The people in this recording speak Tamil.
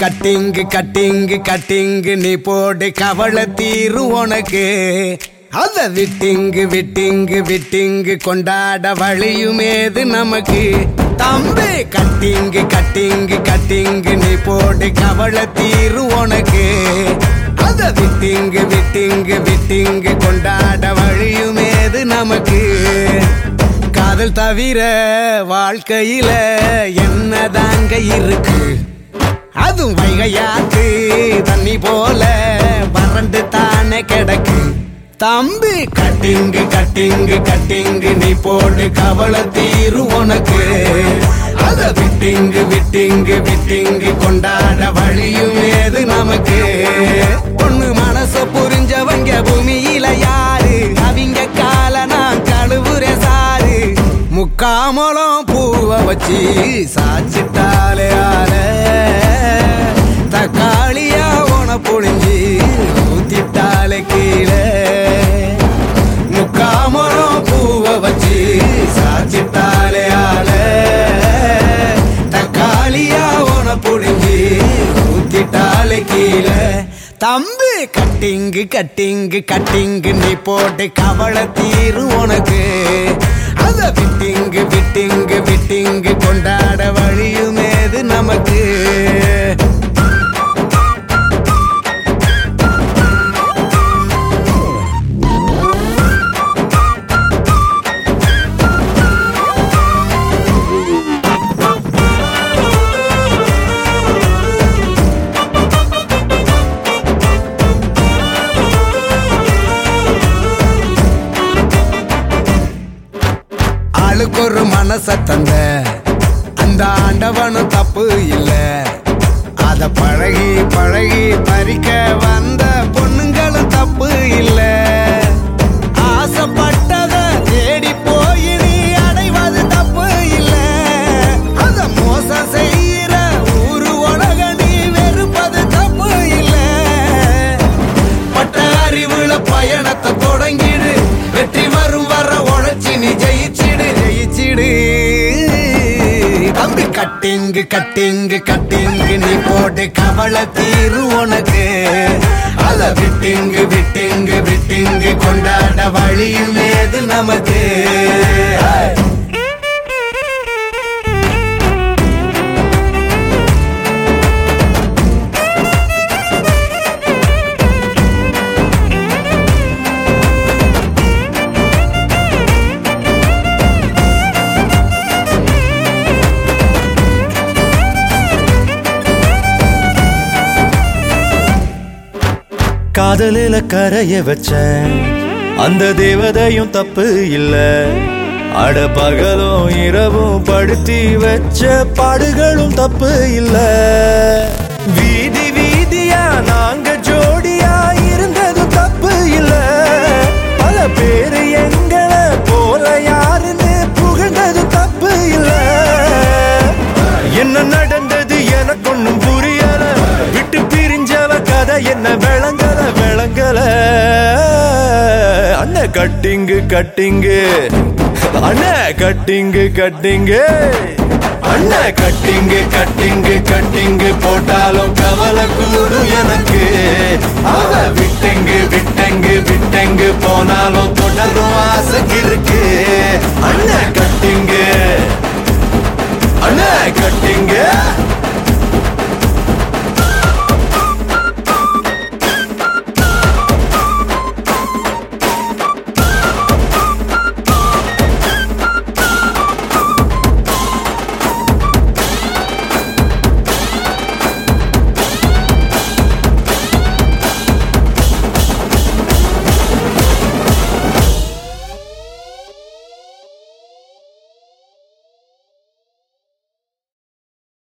கட்டிங்கு கட்டிங்கு கட்டிங்கு நீ போடு கவலை தீரு உனக்கு. அத விட்டிங்கு விட்டிங்கு விட்டிங்கு கொண்டாட வழியுமேது நமக்கு. தம்பி கட்டிங்கு கட்டிங்கு கட்டிங்கு நீ போடு கவலை தீரு உனக்கு. அத விட்டிங்கு விட்டிங்கு விட்டிங்கு கொண்டாட வழியுமேது நமக்கு. காதல் தவிர வாழ்க்கையில என்னதாங்க இருக்கு? அதுவும் வைகையாக்கு தண்ணி போல வறண்டு தானே கிடக்கு. தம்பி கட்டிங்கு கட்டிங்கு கட்டிங்கு நீ போடு கவலை தீரு உனக்கு. அத விட்டிங்கு விட்டிங்கு விட்டிங்கு கொண்டாட வழியும் ஏது நமக்கு. பொண்ணு மனச புரிஞ்சவங்க பூமியில யாரு? அவங்க கால நான் கழுவுற சாரு. முக்காமலம் பூவை வச்சு சாச்சிட்டாலே உன ஊத்திட்டாலே கீழே. முக்காமரம் பூவை வச்சு சாச்சிட்டாலே ஆள. தக்காளியா உன புழிஞ்சி ஊத்திட்டாலே கீழே. தம்பு கட்டிங்கு கட்டிங்கு கட்டிங்கு நீ போட்டு கவலை தீரு உனக்கு. அத விட்டிங்கு விட்டிங்கு விட்டிங்கு கொண்டாட வழியுமேது நமக்கு. மனச தந்த. அந்த ஆண்டவனும் தப்பு இல்லை. கட்டிங்கு கட்டிங்கு கட்டிங்கு நீ போட்டு கவலை தீரு உனக்கு. அல விட்டிங்கு விட்டிங்கு விட்டிங்கு கொண்டாட வழியும் ஏது நமக்கு. காதலில கரைய வச்ச அந்த தேவதையும் தப்பு இல்ல. அட பகலும் இரவும் படுத்தி வச்ச பாடுகளும் தப்பு இல்ல. வீதி வீதியா நாங்க ஜோடியா இருந்தது தப்பு இல்ல. பல பேரு எங்களை போல யாருன்னு புகழ்ந்தது தப்பு இல்ல. என்ன நடந்தது எனக்கு ஒன்னும் புரியல. விட்டு பிரிஞ்சவ கதை என்ன விளங்க கட்டிங்கு கட்டிங்கு. அண்ணன் கட்டிங்கு கட்டிங்கு. அண்ணன் கட்டிங்கு கட்டிங்கு கட்டிங்கு. போட்டாலும் கவலை கூடும் எனக்கு. அவ விட்டெங்கு விட்டெங்கு விட்டெங்கு. போனாலும் தொடரும் ஆசை இருக்கு.